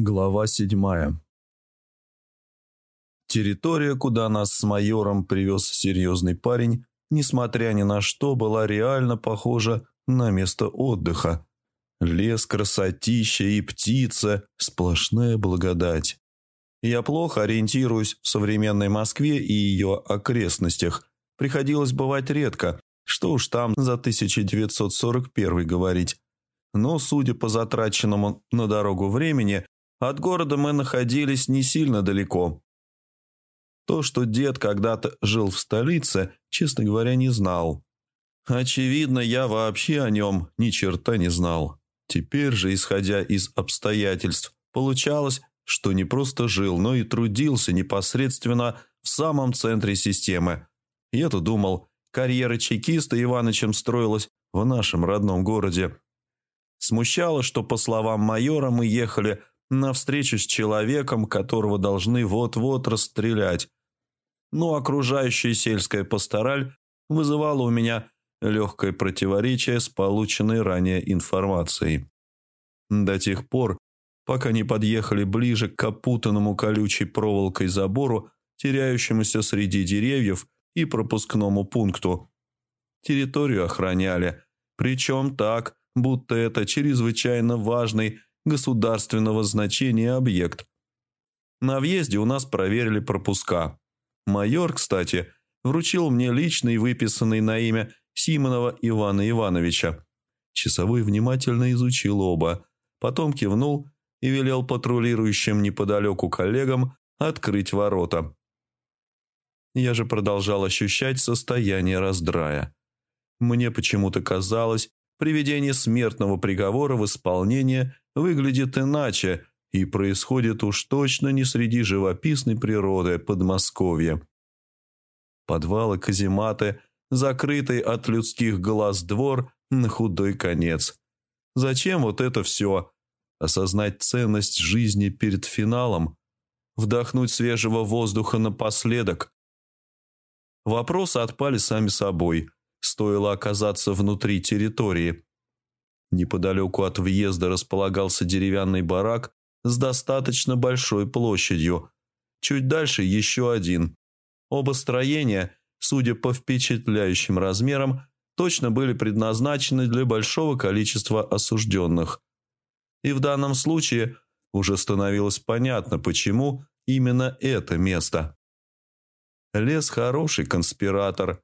Глава седьмая. Территория, куда нас с майором привез серьезный парень, несмотря ни на что, была реально похожа на место отдыха. Лес, красотища и птица – сплошная благодать. Я плохо ориентируюсь в современной Москве и ее окрестностях. Приходилось бывать редко, что уж там за 1941 говорить. Но, судя по затраченному на дорогу времени, от города мы находились не сильно далеко. То, что дед когда-то жил в столице, честно говоря, не знал. Очевидно, я вообще о нем ни черта не знал. Теперь же, исходя из обстоятельств, получалось, что не просто жил, но и трудился непосредственно в самом центре системы. Я-то думал, карьера чекиста Иванычем строилась в нашем родном городе. Смущало, что, по словам майора, мы ехали на встречу с человеком, которого должны вот-вот расстрелять. Но окружающая сельская пастораль вызывала у меня легкое противоречие с полученной ранее информацией. До тех пор, пока не подъехали ближе к опутанному колючей проволокой забору, теряющемуся среди деревьев и пропускному пункту. Территорию охраняли, причем так, будто это чрезвычайно важный государственного значения объект. На въезде у нас проверили пропуска. Майор, кстати, вручил мне личный выписанный на имя Симонова Ивана Ивановича. Часовой внимательно изучил оба, потом кивнул и велел патрулирующим неподалеку коллегам открыть ворота. Я же продолжал ощущать состояние раздрая. Мне почему-то казалось, приведение смертного приговора в исполнение выглядит иначе и происходит уж точно не среди живописной природы Подмосковья. Подвалы, казематы, закрытый от людских глаз двор на худой конец. Зачем вот это все? Осознать ценность жизни перед финалом? Вдохнуть свежего воздуха напоследок? Вопросы отпали сами собой. Стоило оказаться внутри территории. Неподалеку от въезда располагался деревянный барак с достаточно большой площадью. Чуть дальше еще один. Оба строения, судя по впечатляющим размерам, точно были предназначены для большого количества осужденных. И в данном случае уже становилось понятно, почему именно это место. Лес хороший конспиратор.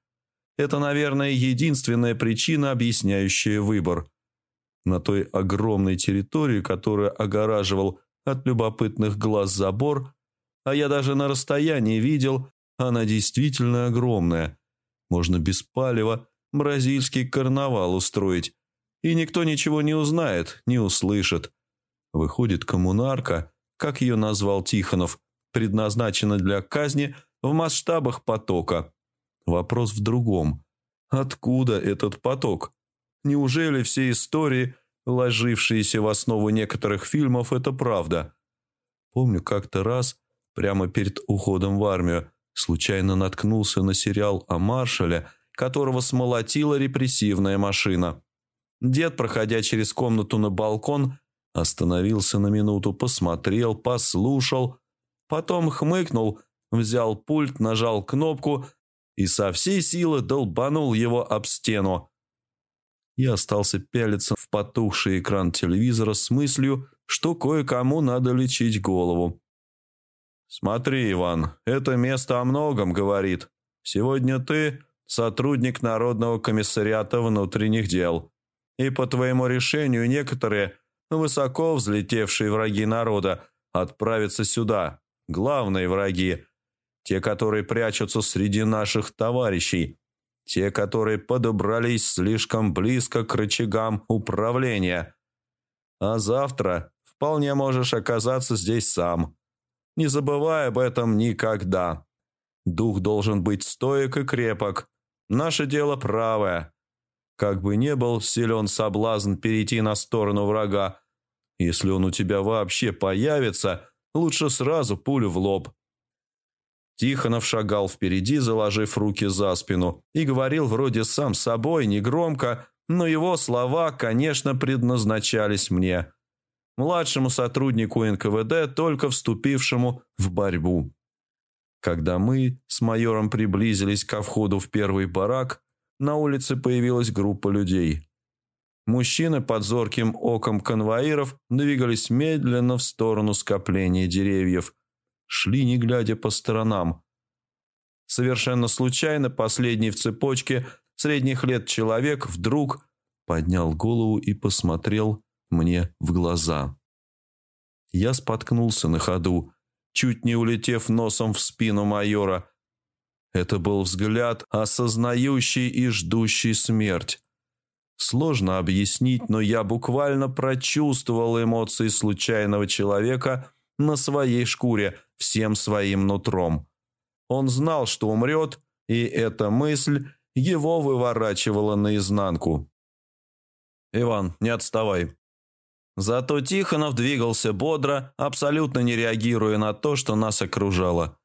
Это, наверное, единственная причина, объясняющая выбор – на той огромной территории, которую огораживал от любопытных глаз забор, а я даже на расстоянии видел, она действительно огромная. Можно без палева бразильский карнавал устроить, и никто ничего не узнает, не услышит. Выходит, коммунарка, как ее назвал Тихонов, предназначена для казни в масштабах потока. Вопрос в другом. Откуда этот поток? Неужели все истории, ложившиеся в основу некоторых фильмов, это правда? Помню, как-то раз, прямо перед уходом в армию, случайно наткнулся на сериал о маршале, которого смолотила репрессивная машина. Дед, проходя через комнату на балкон, остановился на минуту, посмотрел, послушал, потом хмыкнул, взял пульт, нажал кнопку и со всей силы долбанул его об стену. Я остался пялиться в потухший экран телевизора с мыслью, что кое-кому надо лечить голову. «Смотри, Иван, это место о многом говорит. Сегодня ты сотрудник Народного комиссариата внутренних дел, и по твоему решению некоторые высоко взлетевшие враги народа отправятся сюда, главные враги, те, которые прячутся среди наших товарищей» Те, которые подобрались слишком близко к рычагам управления. А завтра вполне можешь оказаться здесь сам. Не забывай об этом никогда. Дух должен быть стоек и крепок. Наше дело правое. Как бы не был силен соблазн перейти на сторону врага, если он у тебя вообще появится, лучше сразу пулю в лоб. Тихонов шагал впереди, заложив руки за спину, и говорил вроде сам собой, негромко, но его слова, конечно, предназначались мне. младшему сотруднику НКВД, только вступившему в борьбу. Когда мы с майором приблизились ко входу в первый барак, на улице появилась группа людей. Мужчины под зорким оком конвоиров двигались медленно в сторону скопления деревьев, шли не глядя по сторонам. Совершенно случайно последний в цепочке средних лет человек вдруг поднял голову и посмотрел мне в глаза. Я споткнулся на ходу, чуть не улетев носом в спину майора. Это был взгляд, осознающий и ждущий смерть. Сложно объяснить, но я буквально прочувствовал эмоции случайного человека на своей шкуре всем своим нутром. Он знал, что умрет, и эта мысль его выворачивала наизнанку. «Иван, не отставай». Зато Тихонов двигался бодро, абсолютно не реагируя на то, что нас окружало.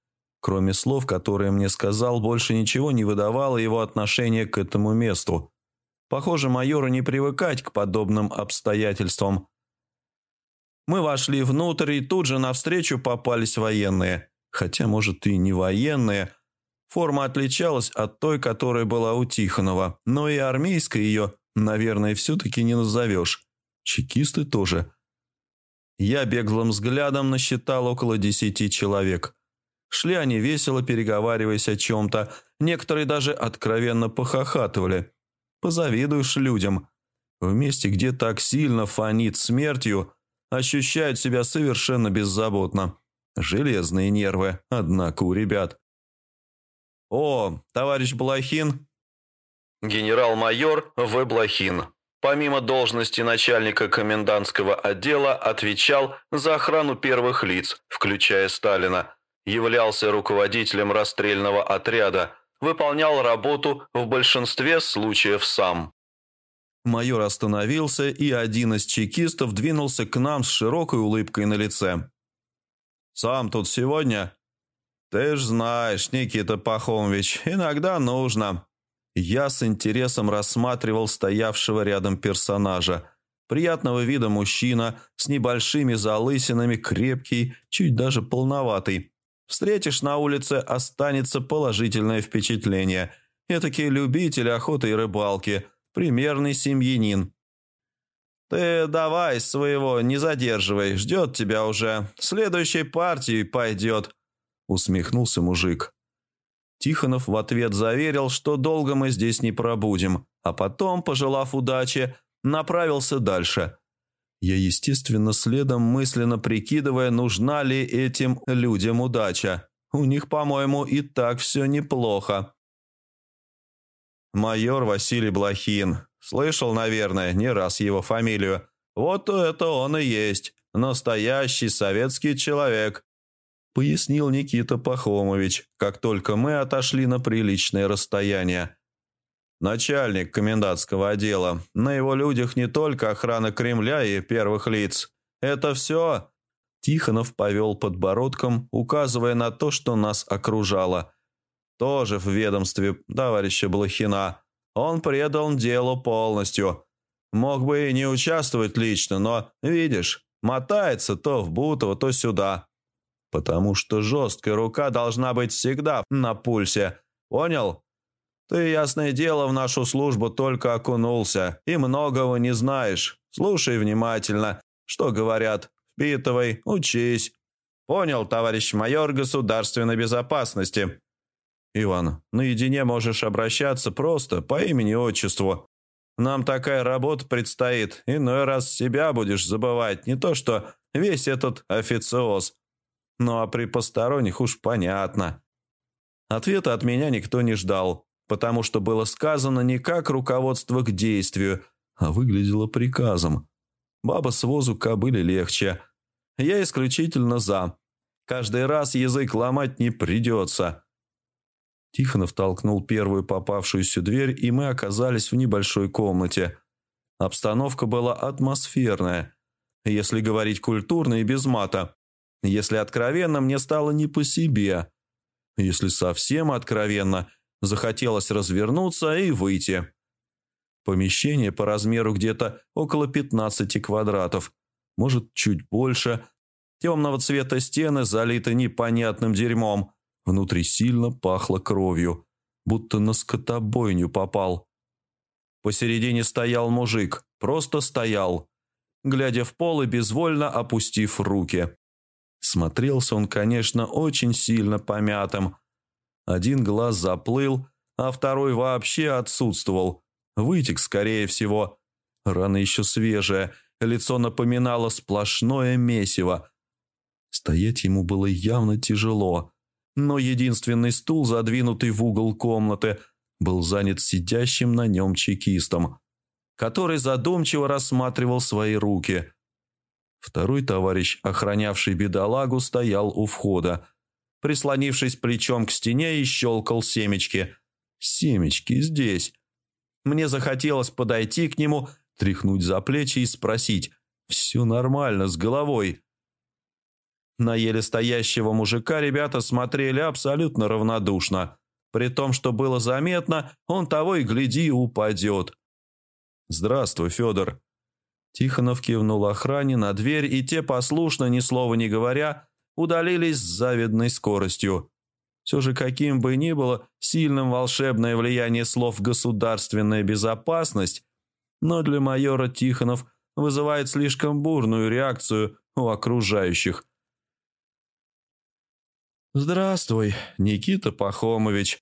Кроме слов, которые мне сказал, больше ничего не выдавало его отношение к этому месту. Похоже, майору не привыкать к подобным обстоятельствам. Мы вошли внутрь, и тут же навстречу попались военные. Хотя, может, и не военные. Форма отличалась от той, которая была у Тихонова, но и армейской ее Наверное, все-таки не назовешь. Чекисты тоже. Я беглым взглядом насчитал около десяти человек. Шли они весело, переговариваясь о чем-то. Некоторые даже откровенно похохатывали. Позавидуешь людям. В месте, где так сильно фонит смертью, ощущают себя совершенно беззаботно. Железные нервы, однако, у ребят. «О, товарищ Блохин!» Генерал-майор В. Блохин. Помимо должности начальника комендантского отдела, отвечал за охрану первых лиц, включая Сталина, являлся руководителем расстрельного отряда, выполнял работу в большинстве случаев сам. Майор остановился, и один из чекистов двинулся к нам с широкой улыбкой на лице. «Сам тут сегодня?» «Ты ж знаешь, Никита Пахомович, иногда нужно», я с интересом рассматривал стоявшего рядом персонажа. Приятного вида мужчина, с небольшими залысинами, крепкий, чуть даже полноватый. Встретишь на улице, останется положительное впечатление. Этакий любитель охоты и рыбалки, примерный семьянин. «Ты давай своего, не задерживай, ждет тебя уже. Следующей партией пойдет», — усмехнулся мужик. Тихонов в ответ заверил, что долго мы здесь не пробудем, а потом, пожелав удачи, направился дальше. Я, естественно, следом мысленно прикидывая, нужна ли этим людям удача. У них, по-моему, и так все неплохо. Майор Василий Блохин. Слышал, наверное, не раз его фамилию. Вот это он и есть. Настоящий советский человек пояснил Никита Пахомович, как только мы отошли на приличное расстояние. Начальник комендантского отдела. На его людях не только охрана Кремля и первых лиц. Это все... Тихонов повел подбородком, указывая на то, что нас окружало. Тоже в ведомстве товарища Блохина. Он предал делу полностью. Мог бы и не участвовать лично, но, видишь, мотается то в Бутово, то сюда. Потому что жесткая рука должна быть всегда на пульсе. Понял? Ты, ясное дело, в нашу службу только окунулся и многого не знаешь. Слушай внимательно, что говорят. Впитывай, учись. Понял, товарищ майор государственной безопасности. Иван, наедине можешь обращаться просто по имени-отчеству. Нам такая работа предстоит. Иной раз себя будешь забывать, не то что весь этот официоз. Ну а при посторонних уж понятно. Ответа от меня никто не ждал, потому что было сказано не как руководство к действию, а выглядело приказом. Баба с возу кобыли легче. Я исключительно за. Каждый раз язык ломать не придется. Тихонов толкнул первую попавшуюся дверь, и мы оказались в небольшой комнате. Обстановка была атмосферная. Если говорить культурно и без мата. Если откровенно, мне стало не по себе. Если совсем откровенно, захотелось развернуться и выйти. Помещение по размеру где-то около 15 квадратов. может, чуть больше. Темного цвета стены залиты непонятным дерьмом. Внутри сильно пахло кровью, будто на скотобойню попал. Посередине стоял мужик, просто стоял, глядя в пол и безвольно опустив руки. Смотрелся он, конечно, очень сильно помятым. Один глаз заплыл, а второй вообще отсутствовал. Вытек, скорее всего. Рана еще свежая, лицо напоминало сплошное месиво. Стоять ему было явно тяжело, но единственный стул, задвинутый в угол комнаты, был занят сидящим на нем чекистом, который задумчиво рассматривал свои руки. Второй товарищ, охранявший бедолагу, стоял у входа, прислонившись плечом к стене и щелкал семечки. Семечки здесь. Мне захотелось подойти к нему, тряхнуть за плечи и спросить, «Все нормально с головой?» На еле стоящего мужика ребята смотрели абсолютно равнодушно, при том, что было заметно, он того и гляди упадет. «Здравствуй, Федор». Тихонов кивнул охране на дверь, и те, послушно, ни слова не говоря, удалились с завидной скоростью. Все же каким бы ни было сильным волшебное влияние слов «государственная безопасность», но для майора Тихонов вызывает слишком бурную реакцию у окружающих. «Здравствуй, Никита Пахомович».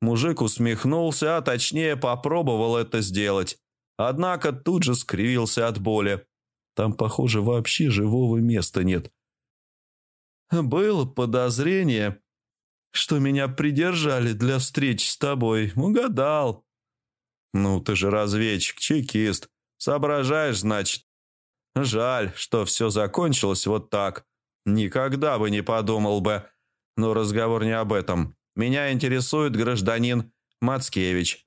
Мужик усмехнулся, а точнее попробовал это сделать. Однако тут же скривился от боли. Там, похоже, вообще живого места нет. «Было подозрение, что меня придержали для встреч с тобой. Угадал». «Ну, ты же разведчик, чекист. Соображаешь, значит. Жаль, что все закончилось вот так. Никогда бы не подумал бы. Но разговор не об этом. Меня интересует гражданин Мацкевич».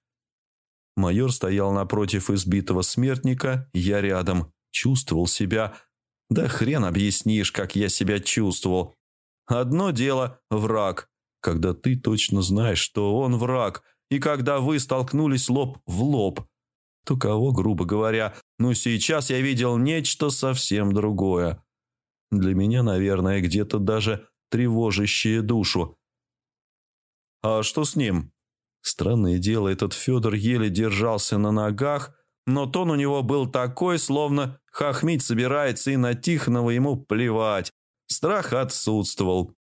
Майор стоял напротив избитого смертника, я рядом. Чувствовал себя... Да хрен объяснишь, как я себя чувствовал. Одно дело – враг, когда ты точно знаешь, что он враг, и когда вы столкнулись лоб в лоб. То кого, грубо говоря, но сейчас я видел нечто совсем другое. Для меня, наверное, где-то даже тревожащее душу. «А что с ним?» Странное дело, этот Федор еле держался на ногах, но тон у него был такой, словно хохмить собирается, и на Тихонова ему плевать. Страх отсутствовал.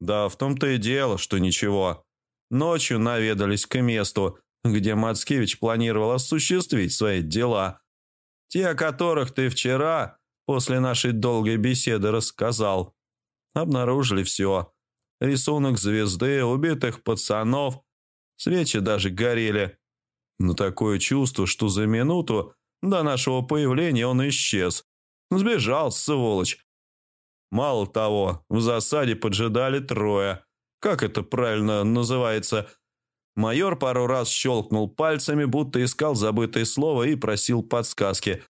Да, в том-то и дело, что ничего. Ночью наведались к месту, где Мацкевич планировал осуществить свои дела. Те, о которых ты вчера, после нашей долгой беседы, рассказал. Обнаружили все. Рисунок звезды, убитых пацанов. Свечи даже горели. Но такое чувство, что за минуту до нашего появления он исчез. Сбежал, сволочь. Мало того, в засаде поджидали трое. Как это правильно называется? Майор пару раз щелкнул пальцами, будто искал забытое слово и просил подсказки.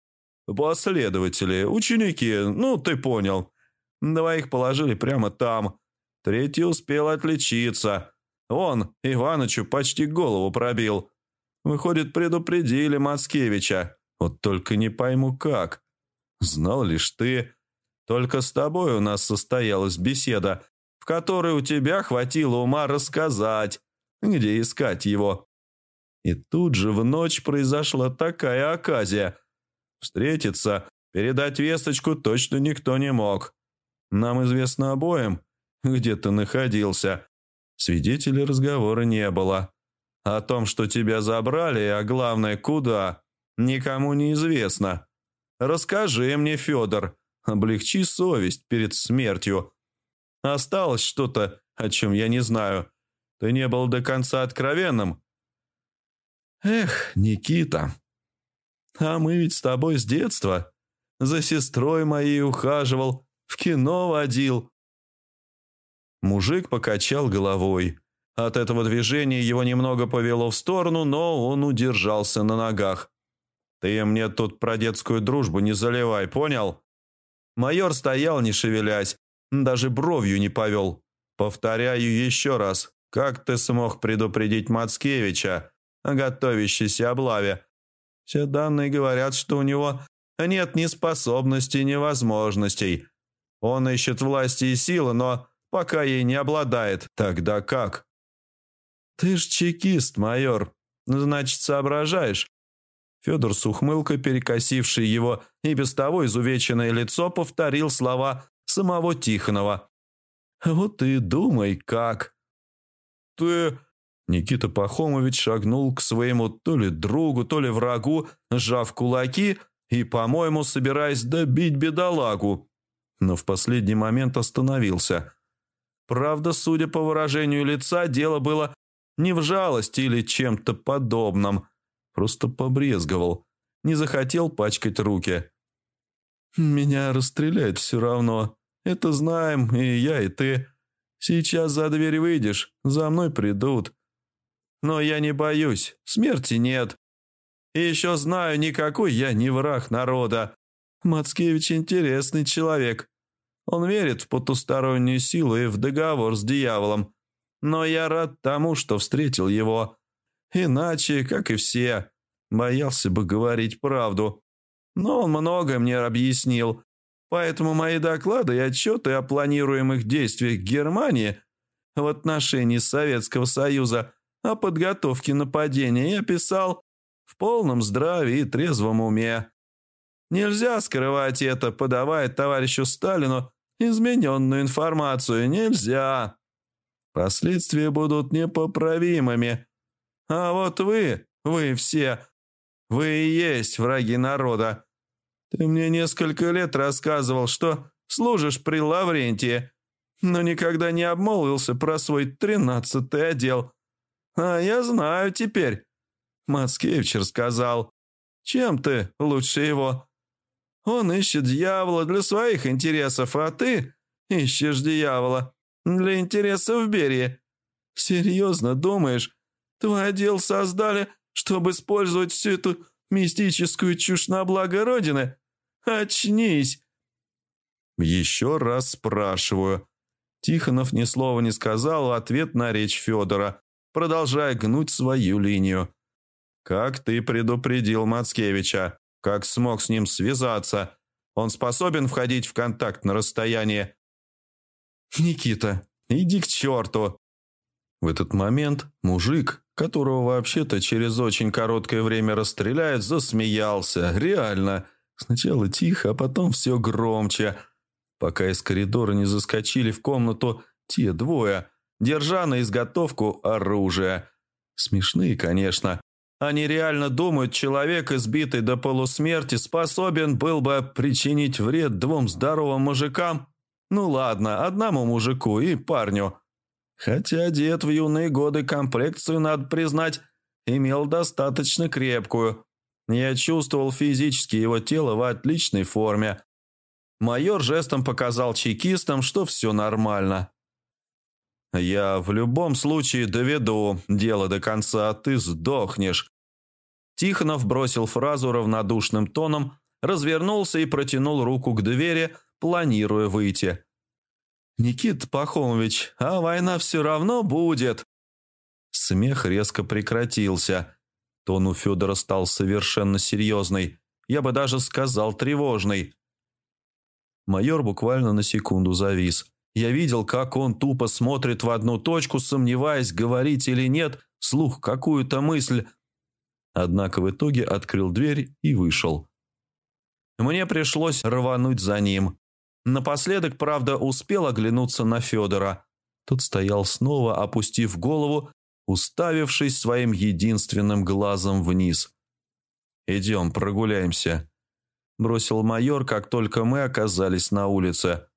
Последователи, ученики, ну ты понял. Двоих положили прямо там. Третий успел отличиться. Он Иванычу почти голову пробил. Выходит, предупредили Мацкевича. Вот только не пойму как. Знал лишь ты. Только с тобой у нас состоялась беседа, в которой у тебя хватило ума рассказать, где искать его. И тут же в ночь произошла такая оказия. Встретиться, передать весточку точно никто не мог. Нам известно обоим, где ты находился. Свидетелей разговора не было. О том, что тебя забрали, а главное, куда, никому не известно. Расскажи мне, Федор, облегчи совесть перед смертью. Осталось что-то, о чем я не знаю. Ты не был до конца откровенным. Эх, Никита, а мы ведь с тобой с детства. За сестрой моей ухаживал, в кино водил». Мужик покачал головой. От этого движения его немного повело в сторону, но он удержался на ногах. «Ты мне тут про детскую дружбу не заливай, понял?» Майор стоял, не шевелясь, даже бровью не повел. «Повторяю еще раз, как ты смог предупредить Мацкевича о готовящейся облаве? Все данные говорят, что у него Нет ни способностей, ни возможностей. Он ищет власти и силы, но пока ей не обладает. Тогда как? Ты ж чекист, майор. Значит, соображаешь. Федор с ухмылкой, перекосивший его и без того изувеченное лицо, повторил слова самого Тихонова. «Вот и думай, как!» «Ты...» Никита Пахомович шагнул к своему то ли другу, то ли врагу, сжав кулаки и, по-моему, собираясь добить бедолагу. Но в последний момент остановился. Правда, судя по выражению лица, дело было не в жалости или чем-то подобном. Просто побрезговал. Не захотел пачкать руки. «Меня расстреляют все равно. Это знаем и я, и ты. Сейчас за дверь выйдешь, за мной придут. Но я не боюсь, смерти нет. И еще знаю, никакой я не враг народа. Мацкевич интересный человек. Он верит в потустороннюю силу и в договор с дьяволом. Но я рад тому, что встретил его. Иначе, как и все, боялся бы говорить правду. Но он многое мне объяснил. Поэтому мои доклады и отчеты о планируемых действиях Германии в отношении Советского Союза о подготовке нападения я писал в полном здравии и трезвом уме. Нельзя скрывать это, подавая товарищу Сталину измененную информацию. Нельзя. Последствия будут непоправимыми. А вот вы, вы все, вы и есть враги народа. Ты мне несколько лет рассказывал, что служишь при Лаврентии, но никогда не обмолвился про свой тринадцатый отдел. А я знаю теперь. Мацкевич рассказал. Чем ты лучше его? Он ищет дьявола для своих интересов, а ты ищешь дьявола для интересов Берии. Серьезно думаешь, твой отдел создали, чтобы использовать всю эту мистическую чушь на благо Родины? Очнись!» «Еще раз спрашиваю». Тихонов ни слова не сказал ответ на речь Федора, продолжая гнуть свою линию. «Как ты предупредил Мацкевича? Как смог с ним связаться? Он способен входить в контакт на расстоянии?» «Никита, иди к черту!» В этот момент мужик, которого вообще-то через очень короткое время расстреляют, засмеялся. Реально. Сначала тихо, а потом все громче. Пока из коридора не заскочили в комнату те двое, держа на изготовку оружие. Смешные, конечно. Они реально думают, человек, избитый до полусмерти, способен был бы причинить вред двум здоровым мужикам? Ну ладно, одному мужику и парню. Хотя дед в юные годы комплекцию, надо признать, имел достаточно крепкую. Я чувствовал физически его тело в отличной форме. Майор жестом показал чекистам, что все нормально. «Я в любом случае доведу дело до конца, а ты сдохнешь». Тихонов бросил фразу равнодушным тоном, развернулся и протянул руку к двери, планируя выйти. «Никит Пахомович, а война все равно будет!» Смех резко прекратился. Тон у Федора стал совершенно серьезный, я бы даже сказал тревожный. Майор буквально на секунду завис. Я видел, как он тупо смотрит в одну точку, сомневаясь, говорить или нет, слух какую-то мысль. Однако в итоге открыл дверь и вышел. Мне пришлось рвануть за ним. Напоследок, правда, успел оглянуться на Федора. Тот стоял снова, опустив голову уставившись своим единственным глазом вниз. «Идем, прогуляемся», – бросил майор, как только мы оказались на улице.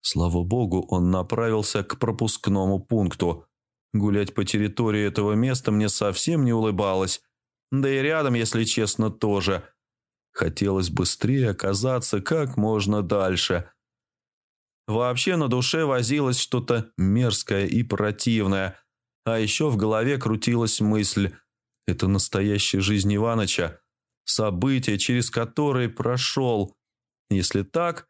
Слава богу, он направился к пропускному пункту. Гулять по территории этого места мне совсем не улыбалось. Да и рядом, если честно, тоже. Хотелось быстрее оказаться как можно дальше. Вообще на душе возилось что-то мерзкое и противное – а еще в голове крутилась мысль «Это настоящая жизнь Иваныча, событие, через которое прошел. Если так,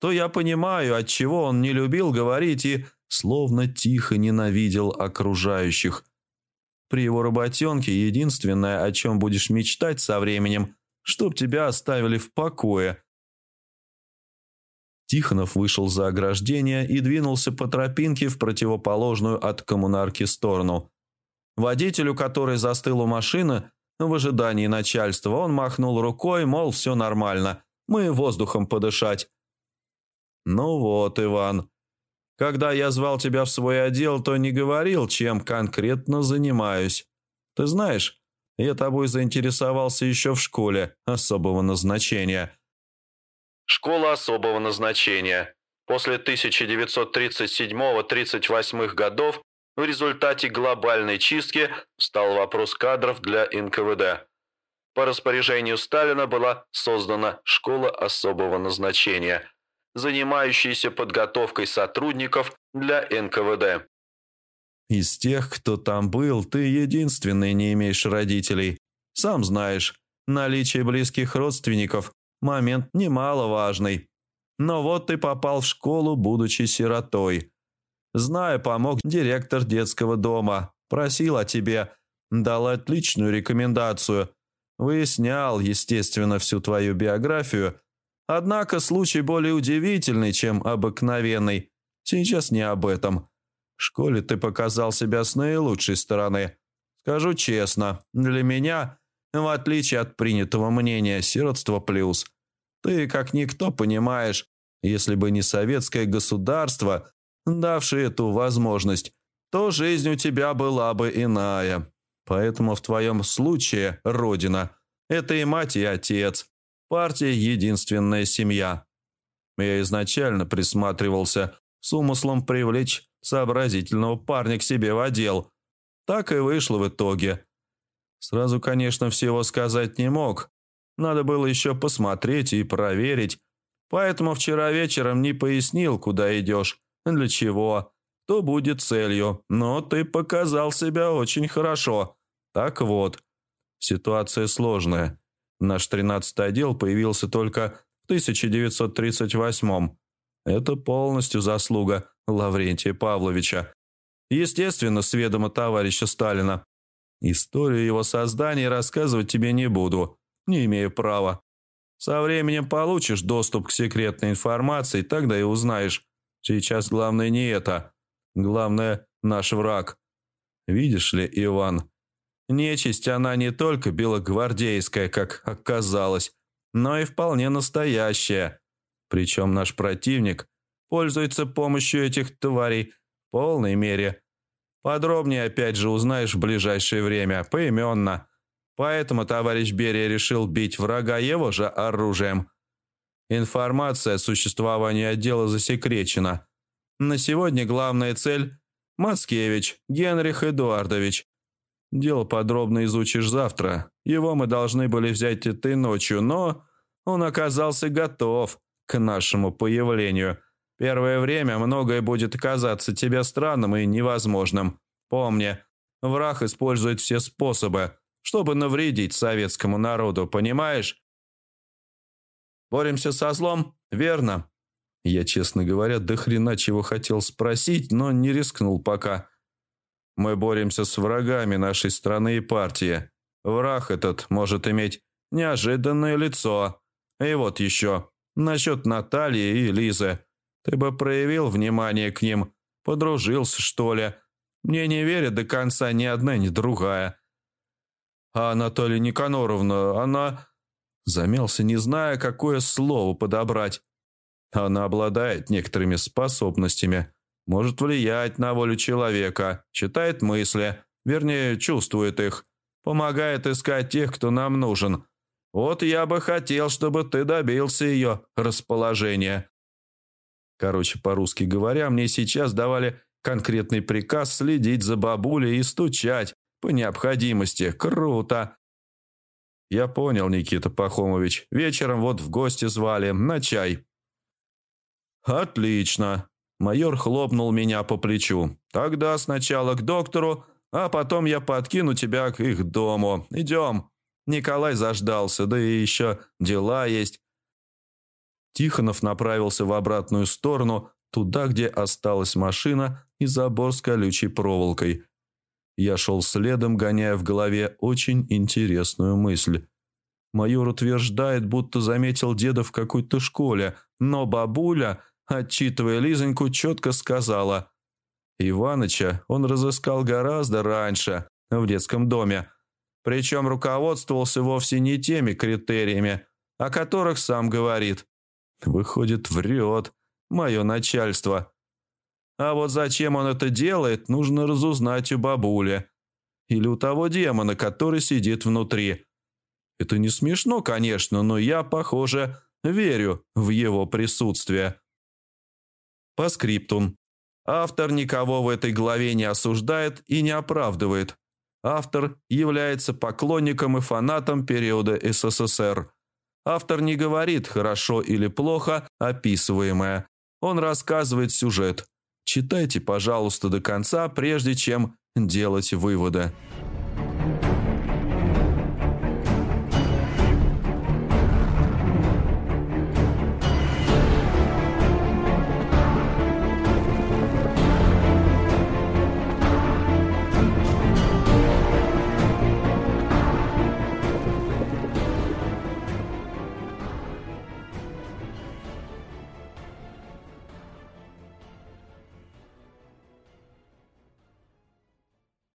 то я понимаю, от чего он не любил говорить и словно тихо ненавидел окружающих. При его работенке единственное, о чем будешь мечтать со временем, чтоб тебя оставили в покое». Тихонов вышел за ограждение и двинулся по тропинке в противоположную от коммунарки сторону. Водителю, который застыл у машины, в ожидании начальства, он махнул рукой, мол, все нормально, мы воздухом подышать. «Ну вот, Иван, когда я звал тебя в свой отдел, то не говорил, чем конкретно занимаюсь. Ты знаешь, я тобой заинтересовался еще в школе особого назначения». Школа особого назначения. После 1937-38 годов в результате глобальной чистки стал вопрос кадров для НКВД. По распоряжению Сталина была создана школа особого назначения, занимающаяся подготовкой сотрудников для НКВД. Из тех, кто там был, ты единственный не имеешь родителей. Сам знаешь, наличие близких родственников Момент немаловажный. Но вот ты попал в школу, будучи сиротой. Знаю, помог директор детского дома. Просил о тебе. Дал отличную рекомендацию. Выяснял, естественно, всю твою биографию. Однако случай более удивительный, чем обыкновенный. Сейчас не об этом. В школе ты показал себя с наилучшей стороны. Скажу честно, для меня в отличие от принятого мнения, сиротство плюс. Ты, как никто, понимаешь, если бы не советское государство, давшее эту возможность, то жизнь у тебя была бы иная. Поэтому в твоем случае родина – это и мать, и отец. Партия – единственная семья. Я изначально присматривался с умыслом привлечь сообразительного парня к себе в отдел. Так и вышло в итоге. Сразу, конечно, всего сказать не мог. Надо было еще посмотреть и проверить. Поэтому вчера вечером не пояснил, куда идешь, для чего, то будет целью. Но ты показал себя очень хорошо. Так вот, ситуация сложная. Наш 13-й отдел появился только в 1938-м. Это полностью заслуга Лаврентия Павловича. Естественно, с ведома товарища Сталина. Историю его создания рассказывать тебе не буду, не имею права. Со временем получишь доступ к секретной информации, тогда и узнаешь. Сейчас главное не это. Главное – наш враг. Видишь ли, Иван, нечисть она не только белогвардейская, как оказалось, но и вполне настоящая. Причем наш противник пользуется помощью этих тварей в полной мере – Подробнее опять же узнаешь в ближайшее время, поименно. Поэтому товарищ Берия решил бить врага его же оружием. Информация о существовании отдела засекречена. На сегодня главная цель – Мацкевич Генрих Эдуардович. Дело подробно изучишь завтра. Его мы должны были взять этой ночью, но он оказался готов к нашему появлению – Первое время многое будет казаться тебе странным и невозможным. Помни, враг использует все способы, чтобы навредить советскому народу, понимаешь? Боремся со злом, верно? Я, честно говоря, до хрена чего хотел спросить, но не рискнул пока. Мы боремся с врагами нашей страны и партии. Враг этот может иметь неожиданное лицо. И вот еще, насчет Натальи и Лизы. Ты бы проявил внимание к ним, подружился, что ли. Мне не верят до конца ни одна, ни другая. А Анатолия Никаноровна, она...» Замялся, не зная, какое слово подобрать. Она обладает некоторыми способностями, может влиять на волю человека, читает мысли, вернее, чувствует их, помогает искать тех, кто нам нужен. Вот я бы хотел, чтобы ты добился ее расположения. Короче, по-русски говоря, мне сейчас давали конкретный приказ следить за бабулей и стучать по необходимости. Круто. Я понял, Никита Пахомович. Вечером вот в гости звали, на чай. Отлично. Майор хлопнул меня по плечу. Тогда сначала к доктору, а потом я подкину тебя к их дому. Идем. Николай заждался, да и еще дела есть. Тихонов направился в обратную сторону, туда, где осталась машина и забор с колючей проволокой. Я шел следом, гоняя в голове очень интересную мысль. Майор утверждает, будто заметил деда в какой-то школе, но бабуля, отчитывая Лизоньку, четко сказала. Иваныча он разыскал гораздо раньше, в детском доме. Причем руководствовался вовсе не теми критериями, о которых сам говорит. Выходит, врет мое начальство. А вот зачем он это делает, нужно разузнать у бабули. Или у того демона, который сидит внутри. Это не смешно, конечно, но я, похоже, верю в его присутствие. По скриптум. Автор никого в этой главе не осуждает и не оправдывает. Автор является поклонником и фанатом периода СССР. Автор не говорит хорошо или плохо описываемое. Он рассказывает сюжет. Читайте, пожалуйста, до конца, прежде чем делать выводы.